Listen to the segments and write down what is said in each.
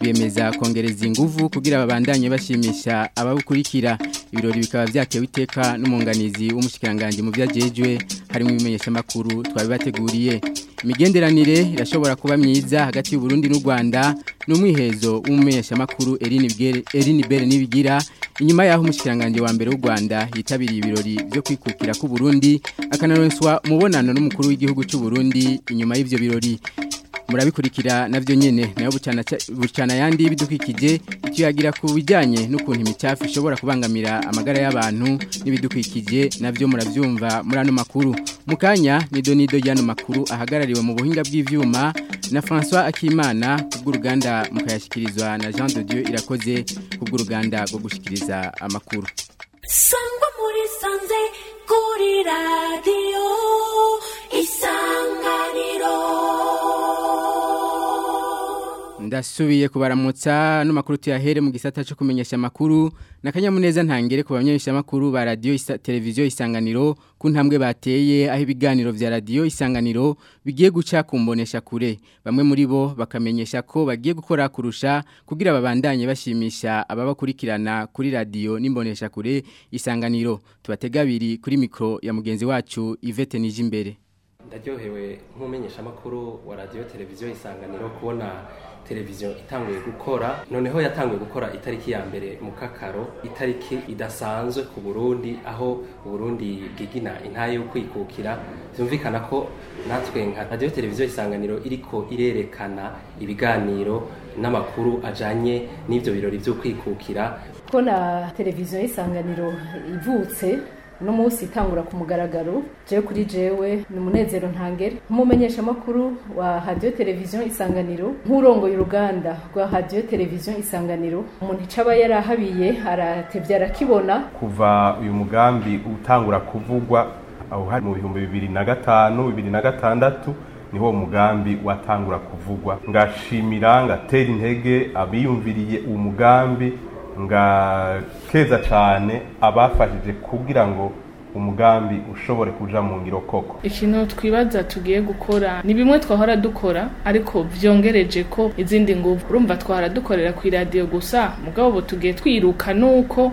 biyemeza kongereza ingufu kugira babandanye bashimisha ababukurikira ibirori bikaba byatewe iteka n'umwunganizi w'umushyikiranganje mu byagejwe harimo ibimenyesha amakuru twabibateguriye migenderanire irashobora kuba myiza hagati y'u Burundi n'u Rwanda n'umwihezo w'umumenyesha amakuru Erin Bere nibigira inyuma yaho umushyikiranganje wa mbere w'u Rwanda yitabiriye ibirori byo kwikukira ku Burundi akanaronswa mubonano n'umukuru w'igihugu cy'u Burundi inyuma y'ivyo birori murabikurikira navyo nyene nayo bucana bucana yandi bidukikije icyo yagira ku bijyanye n'ukuntu imicafu ishobora kubangamira amagara y'abantu n'ibidukikije navyo muravyumva muri ano makuru mukanya ni donido y'ano makuru ahagarariwe mu buhinga bw'ivyuma na François Akimana kubw'uruganda mukayashikirizwa na Jean de Dieu irakoze kubw'uruganda rwo gushikiriza amakuru sangwa muri sanze Guri Radio Isang ndasubiye kubaramutsa n'amakuru tuyahere mu gisata cyo kumenyesha amakuru n'akanyamuneza ntangere ku bamenyeshamakuru ba radiyo televiziyo isanganiro ku ntambwe bateye aho ibiganiro bya radiyo isanganiro bigiye guca kumbonesha kure bamwe muri bo bakamenyesha ko bagiye gukora kurusha kugira babandanye bashimisha ababakurikirana kuri radiyo n'imbonesha kure isanganiro tubatega abiri kuri mikoro ya mugenzi wacu ivete nije imbere ndaryohewe nk'umumenyeshamakuru wa radiyo televiziyo isanganiro kubona televiziyo itanguye gukora noneho yatanguye gukora itariki ya mbere mu kakaro itariki idasanzwe ku burundi aho Burundi bwigina intaye yo kwikukira byumvikana ko natwe nka radiyo televiziyo isanganiro iriko irerekana ibiganiro n'amakuru ajyanye n'ibyo birori byo kwikukira ko na televiziyo y'isanganiro ivutse uno munsi itangura ku mugaragaro je kuri jewe ni umunezero ntangere nk'umumenyesha wa radio television isanganiro nk'urongoye uruganda rwa radio television isanganiro umuntu icaba yarahabiye aratevye arakibona kuva uyu mugambi utangura kuvugwa aho hari mu bihumbi bibiri na gatanu bibiri na gatandatu niho mugambi watangura kuvugwa ngashimira ngatera intege abiyumviriye uwo mugambi ngakeza cyane abafashije kugira ngo umugambi ushobore kuja mu ngiro koko ikintu twibaza tugiye gukora ni bimwe twahora dukora ariko byongereje ko izindi nguvu urumva twahora dukorera ku iradiyo gusa mugabo ubu tugiye twiruka nuko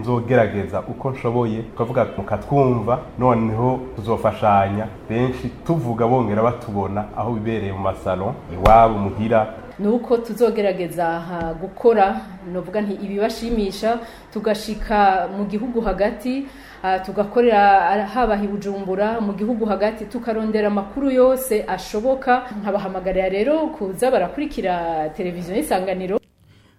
nzogerageza uko nshoboye tukavuga mukatwumva noneho tuzofashanya benshi tuvuga bongera batubona aho bibereye mu masalo iwabo muhira ni uko tuzogerageza gukora nuvuga nti ibibashimisha tugashika mu gihugu hagati ah, tugakorera ah, haba Bujumbura mu gihugu hagati tukarondera amakuru yose ashoboka nkabahamagarira rero kuza barakurikira televiziyo n’isanganiro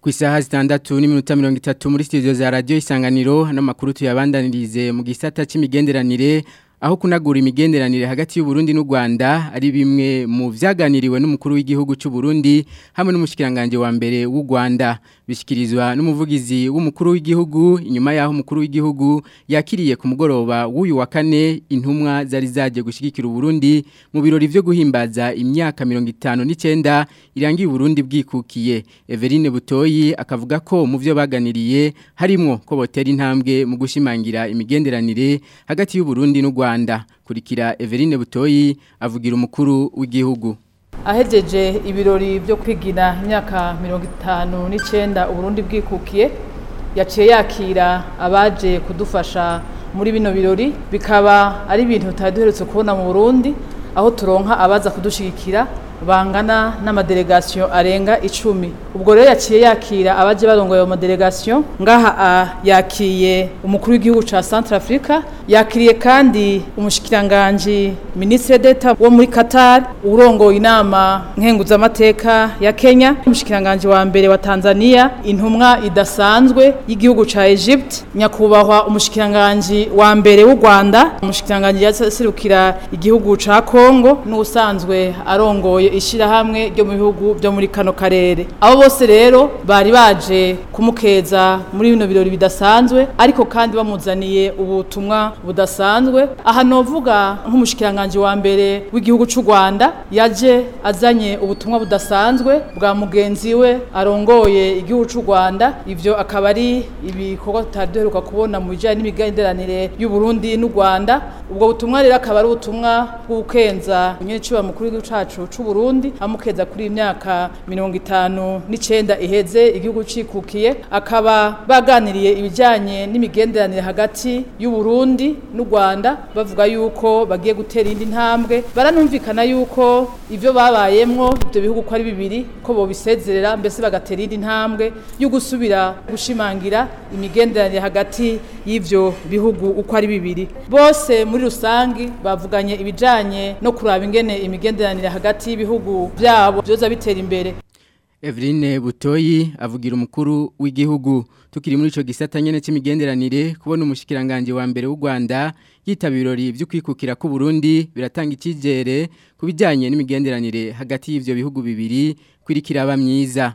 ku isaha zitandatu n'iminota mirongo itatu muri studio za radiyo isanganiro hano amakuru tuyabandanirize mu gisata cy'imigenderanire aho kunagura imigenderanire hagati y'Uburundi n'u Rwanda ari bimwe mu vyaganiriwe n'umukuru w'igihugu cy'u Burundi hamwe n'umushikiranganje wa mbere w'u Rwanda bishikirizwa n'umuvugizi w'umukuru w'igihugu inyuma yaho umukuru w'igihugu yakiriye ku mugoroba w'uyu wa kane intumwa zari zaje gushigikira Burundi mu birori byo guhimbaza imyaka 59 irangiye Burundi bwikukiye Everine Butoyi akavuga ko mu byo baganiriye harimo ko botera intambwe mu gushimangira imigenderanire hagati y'u Burundi n'u Rwanda Rwanda kurikira Everine Butoyi avugira umukuru w'igihugu ahegeje ibirori byo kwigina imyaka mirongo itanu n'icyenda uburundi bwikukiye yaciye yakira abaje kudufasha muri bino birori bikaba ari ibintu tutari kubona mu burundi aho turonka abaza kudushyigikira bangana n'amadelegasiyo arenga icumi ubwo rero yaciye yakira abajya barongoye ayo madelegasiyo ngaha yakiye umukuru w'igihugu cya santara afurika yakiriye kandi umushikiranganji minisitiri d'etat wo muri Qatar urongoye inama nkenguzamateka ya kenya umushikiranganji wa mbere wa tanzania intumwa idasanzwe y'igihugu cya Egypt nyakubahwa umushikiranganji wa mbere w'u rwanda umushikiranganji yaserukira igihugu cya Congo n'usanzwe arongoye abarongoye ishyirahamwe ryo mu bihugu byo muri kano karere abo bose rero bari baje kumukeza muri bino birori bidasanzwe ariko kandi bamuzaniye ubutumwa budasanzwe aha novuga nk'umushikiranganje wa mbere w'igihugu cy'u Rwanda yaje azanye ubutumwa budasanzwe bwa mugenzi we arongoye igihugu cy'u Rwanda ibyo akaba ari ibikorwa tutaduheruka kubona mu bijanye n'imigenderanire y'u Burundi n'u Rwanda ubwo butumwa rero akaba ari ubutumwa bw'ukenza nyene cy'abamukuru w'igihugu cacu cy'u Burundi amukeza kuri imyaka mirongo itanu n'icyenda iheze igihugu cikukiye akaba baganiriye ibijyanye n'imigenderanire hagati y'u Burundi n'u Rwanda bavuga yuko bagiye gutera indi ntambwe baranumvikana yuko ibyo babayemwo ibyo bihugu ko ari bibiri ko bobisezerera mbese bagatera indi ntambwe yo gusubira gushimangira imigenderanire hagati y'ibyo bihugu uko ari bibiri bose muri rusange bavuganye ibijyanye no kuraba ingene imigenderanire hagati y'ibyo n'ibihugu byabo byoza bitera imbere Eveline Butoyi avugira umukuru w'igihugu tukiri muri ico gisata nyene c'imigenderanire kubona umushikiranganje wa mbere w'u Rwanda yitabira ibirori byo kwikukira ku Burundi biratanga ikizere kubijyanye n'imigenderanire hagati y'ivyo bihugu bibiri kwirikira abamyiza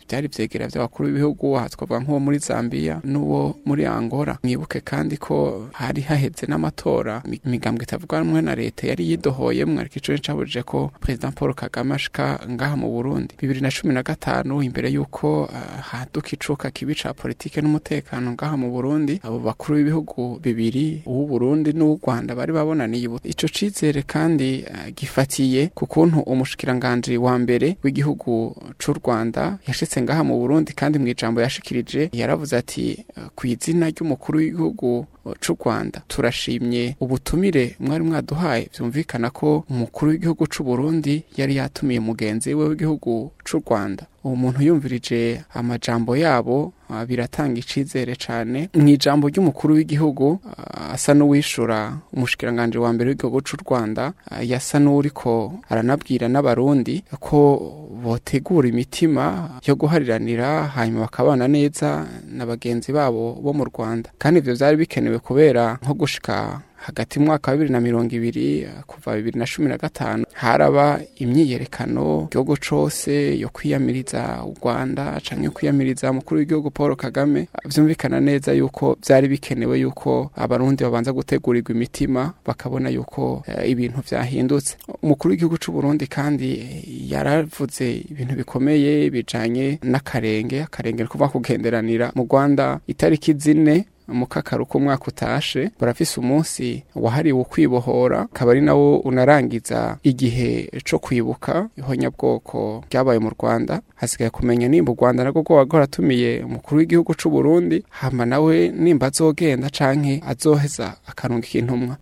byari byegera by'abakuru b'ibihugu aha twavuga nk'uwo muri zambia n'uwo muri angola mwibuke kandi ko hari hahebye n'amatora imigambwe itavugwa rumwe na leta yari yidohoyemo ariko ico cabujije ko perezida paul kagame ashika ngaha mu burundi bibiri na cumi na gatanu imbere y'uko ah, haduka icuka kibi ca politike n'umutekano ngaha mu burundi abo bakuru b'ibihugu bibiri Burundi n'uw'u rwanda bari babonaniye icyo cizere kandi ah, gifatiye ku kuntu umushikiranganji wa mbere w'igihugu cy'u rwanda yashyitse ngaha mu burundi kandi mu ijambo yashikirije yaravuze ati ah, ku izina ry'umukuru w'igihugu gihugu uh, cy'u rwanda turashimye ubutumire mwari mwaduhaye byumvikana ko umukuru w'igihugu cy'u burundi yari yatumiye mugenzi we w'igihugu cy'u rwanda Umuntu yumvirije amajambo yabo ah, biratanga icyizere cyane mu ijambo ry'umukuru w'igihugu ah, asa n'uwishura umushikiranganji wa mbere w'igihugu cy'u rwanda ah, yasa n'uriko aranabwira n'abarundi ko botegura imitima yo guhariranira hanyuma bakabana neza na bagenzi babo bo mu rwanda kandi ibyo byari bikenewe kubera nko gushika hagati mwaka wa bibiri na mirongo ibiri eh, kuva bibiri na cumi na gatanu haraba imyiyerekano igihugu cyose yo kwiyamiriza u rwanda cyangwa kwiyamiriza Mukuru w'igihugu paul kagame byumvikana neza yuko byari bikenewe yuko abarundi babanza gutegurirwa imitima bakabona yuko eh, ibintu byahindutse umukuru w'igihugu cy'u Burundi kandi eh, yaravuze ibintu bikomeye bijanye n'akarenge akarenge ni kuva kugenderanira mu rwanda itariki zine mu kakaro umwaka utashe barafise umunsi wahariwe ukwibohora akaba ari nawo unarangiza igihe cyo kwibuka ihonyabwoko ryabaye mu rwanda hasigaye kumenya nimba u rwanda narwo rwaba rwaratumiye umukuru w'igihugu cy'u burundi hamba nawe nimba azogenda canke azoheza akarunga ikintumwa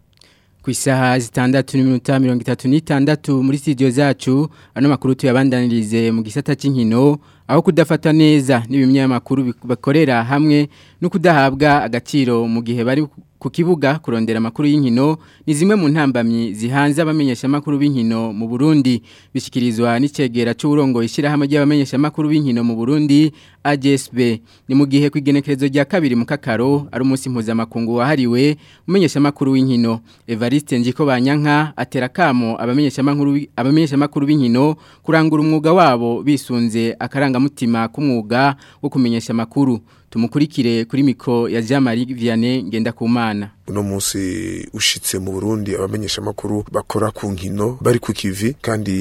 ku isaha zitandatu n'iminota mirongo itatu n'itandatu muri sitidiyo zacu ano makuru tuyabandanirize mu gisata cy'inkino aho kudafata neza n'ibinyamakuru bakorera hamwe no kudahabwa agaciro mu gihe bari ku kibuga kurondera amakuru y'inkino ni zimwe mu ntambamyi zihanze abamenyeshamakuru b'inkino mu Burundi bishikirizwa n'icegera cy'urongo ishyirahamwe ry'abamenyeshamakuru b'inkino mu Burundi AJSB ni mu gihe kwigenekerezo rya kabiri mu kakaro ari umunsi mpuzamakungu wahariwe umenyeshamakuru w'inkino Evariste Njiko Banyanka atera kamo abamenyeshamakuru abamenyeshamakuru b'inkino kurangura umwuga wabo bisunze akarangamutima k'umwuga wo kumenyesha makuru. tumukurikire kuri miko ya Jean Marie Vianney ngenda kumana uno munsi ushitse mu Burundi abamenyeshamakuru bakora ku nkino bari ku kivi kandi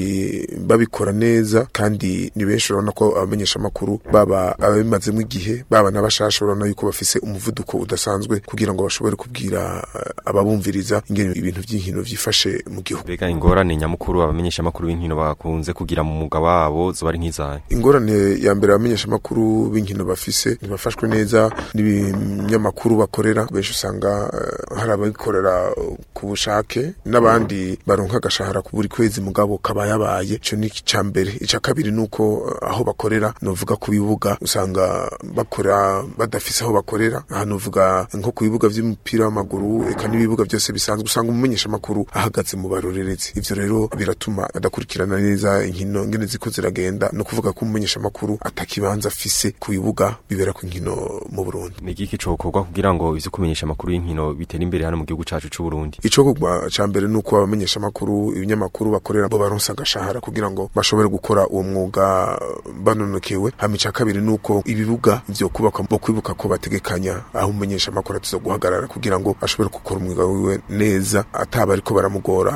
babikora neza kandi ni benshi urabona ko abamenyesha makuru baba abimazemo igihe baba nabashasha urabona yuko bafise umuvuduko udasanzwe kugira ngo bashobore kubwira eh, ababumviriza ingene ibintu by'inkino byifashe mu gihugu bega ingorane nyamukuru abamenyeshamakuru b'inkino bakunze kugira mu muga wabo zo bari nkizaye ingorane ya mbere abamenyeshamakuru makuru b'inkino bafise ntibafashwe neza n'ibinyamakuru bakorera benshi usanga eh, hari ababikorera ku bushake n'abandi baronka agashahara buri kwezi mugabo kaba yabaye ico ni ica mbere ica kabiri nuko aho bakorera novuga ku bibuga usanga bakora badafise aho bakorera aha novuga nko ku bibuga by’umupira w'amaguru eka n'ibibuga byose bisanzwe usanga umumenyesha makuru ahagaze mu barorerezi ibyo rero biratuma adakurikirana neza inkino ngene ziko ziragenda no kuvuga ko umumenyesha atakibanza afise ku bibuga bibera ku nkino mu Burundi ni giki cokorwa kugira ngo izi kumenyesha amakuru y'inkino bitera imbere hano mu gihugu cacu c'u Burundi ico kugwa cya mbere ni uko abamenyeshamakuru ibinyamakuru bakorera bo baronsa agashahara kugira ngo bashobore gukora uwo mwuga banonokewe hamica kabiri ni uko ibibuga byo kubaka bo kwibuka ko bategekanya aho umenyesha makuru guhagarara kugira ngo ashobore gukora umwuga wiwe neza ataba ariko baramugora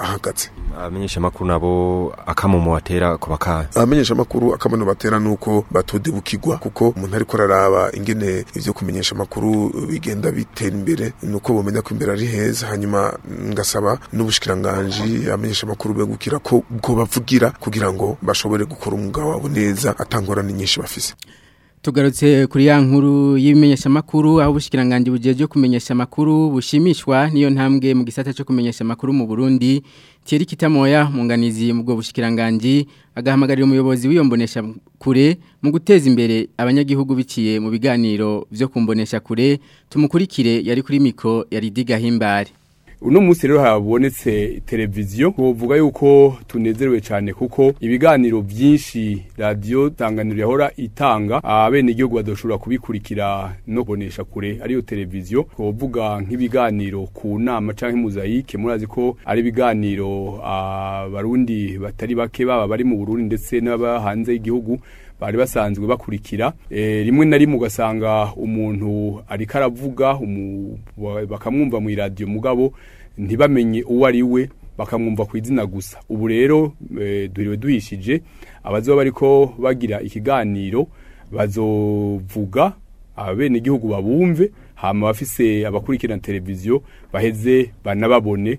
ahagaze abamenyeshamakuru nabo akamumu batera ku bakazi abamenyeshamakuru akamumu batera nuko batodebukirwa kuko umuntu ariko araraba ingene ivyo kumenyesha amakuru bigenda bitera imbere nuko bomenya ko imbere ari heza hanyuma ngasaba n'ubushikiranganje abamenyesha amakuru begukira ko bwo bavugira kugira ngo bashobore gukora umugabo wabo neza atangorane nyinshi bafise tugarutse kuri ya nkuru y'ibimenyesha makuru aho ubushikiranganje bujeje kumenyesha makuru bushimishwa niyo ntambwe mu gisata cyo kumenyesha makuru mu Burundi Thierry Kitamoya munganizi mu bwo bushikiranganje agahamagarira umuyobozi wiyomboneshya kure mu guteza imbere abanyagihugu biciye mu biganiro byo kumbonesha kure tumukurikire yari kuri miko yari digahimbare uno munsi rero habonetse televiziyo twovuga yuko tunezerewe cyane kuko ibiganiro byinshi radiyo tanganiro yahora itanga igihugu ah, badashobora kubikurikira no kubonesha kure ariyo televiziyo twovuga nk'ibiganiro ku nama cyangwa imuzayike murazi ko ari ibiganiro ah, abarundi batari bake baba bari mu burundi ndetse n'aba hanze y'igihugu bari basanzwe bakurikira eh, rimwe na rimwe ugasanga umuntu ariko aravuga bakamwumva mu iradiyo mugabo ntibamenye uwo ari we bakamwumva ku izina gusa ubu rero eh, duhiriwe duhishije abazoba bariko bagira ikiganiro bazovuga abenegihugu babumve hama bafise abakurikirana televiziyo baheze banababone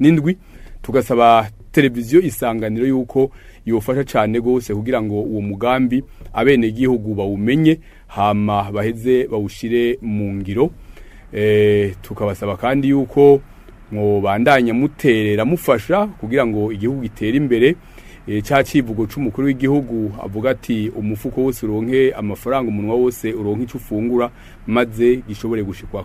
n'indwi tugasaba televiziyo isanganiro y'uko yofasha cyane rwose kugira ngo uwo mugambi abenegihugu bawumenye hama baheze bawushyire mu ngiro eh, tukabasaba kandi yuko mwobandanya muterera mufasha kugira ngo igihugu gitere imbere eh, cya kivugo cy'umukuru w'igihugu avuga ati umufuko wose uronke amafaranga umunwa wose uronke icyo maze gishobore gushikwa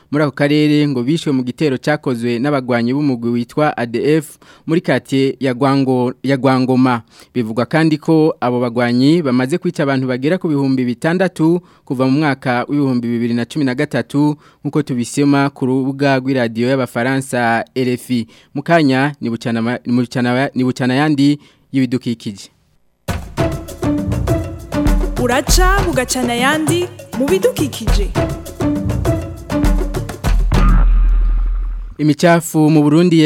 muri ako karere ngo bishwe mu gitero cyakozwe n'abagwanyi b'umugwi witwa ADF muri kate ya Gwango ya Gwangoma bivugwa kandi ko abo bagwanyi bamaze kwica abantu bagera ku bihumbi bitandatu kuva mu mwaka w'ibihumbi 2013 nkuko tubisema ku rubuga rw'iradiyo y'abafaransa RFI mu kanya ni bucyana yandi y'ibidukikije uraca bugacana ayandi mu bidukikije imicafu mu burundi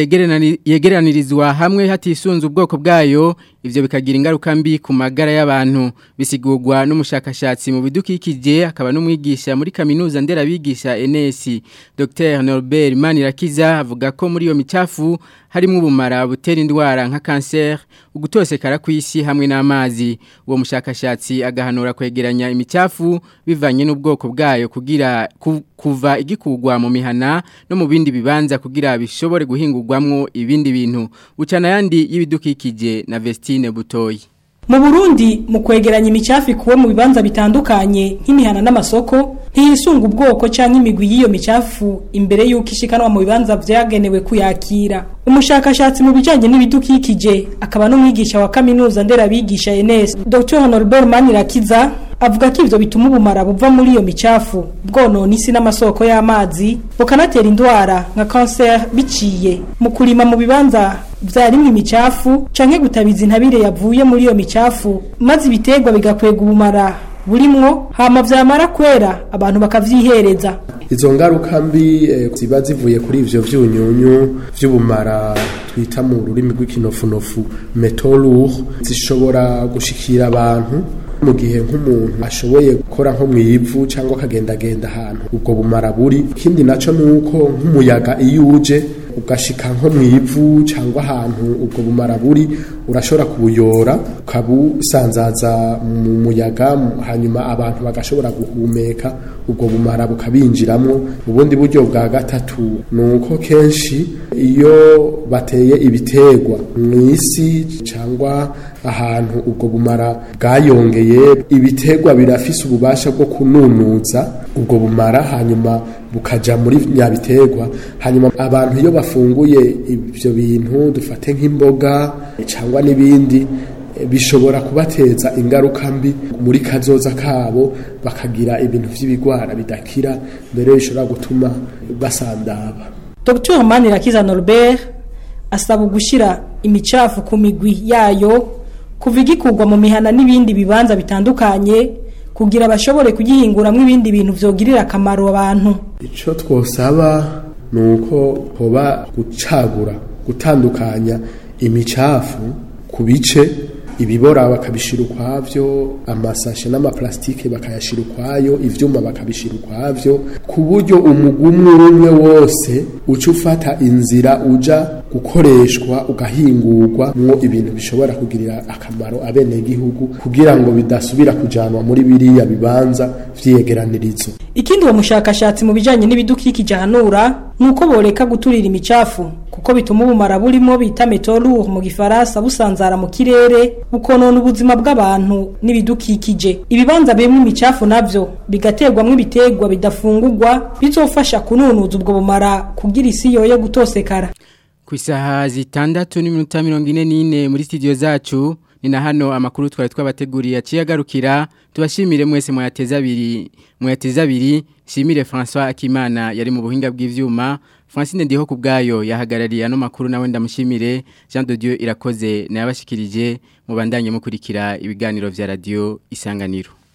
yegeranirizwa hamwe hatisunze ubwoko bwayo ivyo bikagira ingaruka mbi ku magara y'abantu bisigurwa n'umushakashatsi mu bidukikije akaba n'umwigisha muri kaminuza nderabigisha NS Dr Norbert Manirakiza avuga ko muri iyo micafu harimo ubumara butera indwara nka cancer ugutosekara ku isi hamwe n'amazi uwo mushakashatsi agahanura kwegeranya imicafu bivanye n'ubwoko bwayo kugira ku, kuva igikugwa mu mihana no mu bindi bibanza kugira bishobore guhingurwamwo ibindi bintu ucana yandi y'ibidukikije na vesti Celestine Butoyi mu Burundi mu kwegeranya imicafu kuwo mu bibanza bitandukanye nk'imihana n'amasoko ntiyisunga ubwoko cyangwa imigwi y'iyo micafu imbere y'uko ishikanwa mu bibanza byagenewe kuyakira umushakashatsi mu bijyanye n'ibidukikije akaba n'umwigisha wa kaminuza nderabigisha enesi dr honorable manirakiza avuga ko ibyo bituma ubumara buva muri iyo micafu bwonona isi n'amasoko y'amazi bukanatera indwara nka kanseri biciye mu kurima mu bibanza zarimo imicafu canke gutabiza intabire yavuye muri iyo micafu maze ibitegwa bigakwega ubumara burimwo hama vyamara kwera abantu bakavyihereza izo ngaruka mbi eh, ziba zivuye kuri ivyo vyunyunyu vy'ubumara twita mu rurimi rw'ikinofunofu metalur zishobora gushikira abantu mu gihe nk'umuntu ashoboye gukora nko mu ivu cyangwa akagendagenda ahantu ubwo bumara buri kindi nacyo ni nk'umuyaga iyuje, ugashika nko mu ivu cyangwa ahantu ubwo bumara buri urashobora kubuyora ukabusanzaza mu muyaga hanyuma abantu bagashobora guhumeka ubwo bumara bukabinjiramo ubundi buryo bwa gatatu ni uko kenshi iyo bateye ibiterwa mu isi cyangwa ahantu ubwo bumara bwayongeye ibiterwa birafise ububasha bwo kununutsa ubwo bumara hanyuma bukaja muri nyabiterwa hanyuma abantu iyo bafunguye ibyo bintu dufate nk'imboga cyangwa n'ibindi bishobora kubateza ingaruka mbi muri kazoza kabo bakagira ibintu by'ibigwara bidakira mbere bishobora gutuma basandaba Dr Manirakiza Norbert asaba gushyira imicafu ku migwi yayo kuva igikugwa mu mihana n'ibindi bibanza bitandukanye kugira bashobore kugihinguramo ibindi bintu byogirira akamaro abantu icyo twosaba nuko uko hoba gucagura gutandukanya imicafu ku bice ibibora bakabishira ukwavyo amasashe n'amaplastike bakayashira ukwayo ivyuma bakabishira ukwavyo ku buryo umugumwe umwe wose uca ufata inzira uja gukoreshwa ugahingurwa mwo ibintu bishobora kugirira akamaro abenegihugu kugira ngo bidasubira kujanwa muri biriya bibanza vyiyegeranirizo ikindi uwo mushakashatsi mu bijanye n'ibidukikije hanura nuko boreka guturira imicafu kuko bituma ubumara burimo bita metorur mu gifaransa busanzara mu kirere bukonona ubuzima bw'abantu n'ibidukikije ibibanza birimo imicafu nabyo bigaterwamo ibitegwa bidafungurwa bizofasha kununuza ubwo bumara kugira isi yoye gutosekara ku isaha zitandatu n'iminota mirongo ine n'ine muri sitidiyo zacu ni na hano amakuru twari twabateguriye aciye agarukira tubashimire mwese mwayateza abiri mwayateza abiri shimire François akimana yari mu buhinga bw'ibyuma Francine ndiho ku bwayo yahagarariye ano makuru nawe ndamushimire Jean de Dieu irakoze nayabashikirije mu bandanye mukurikira ibiganiro vya radio isanganiro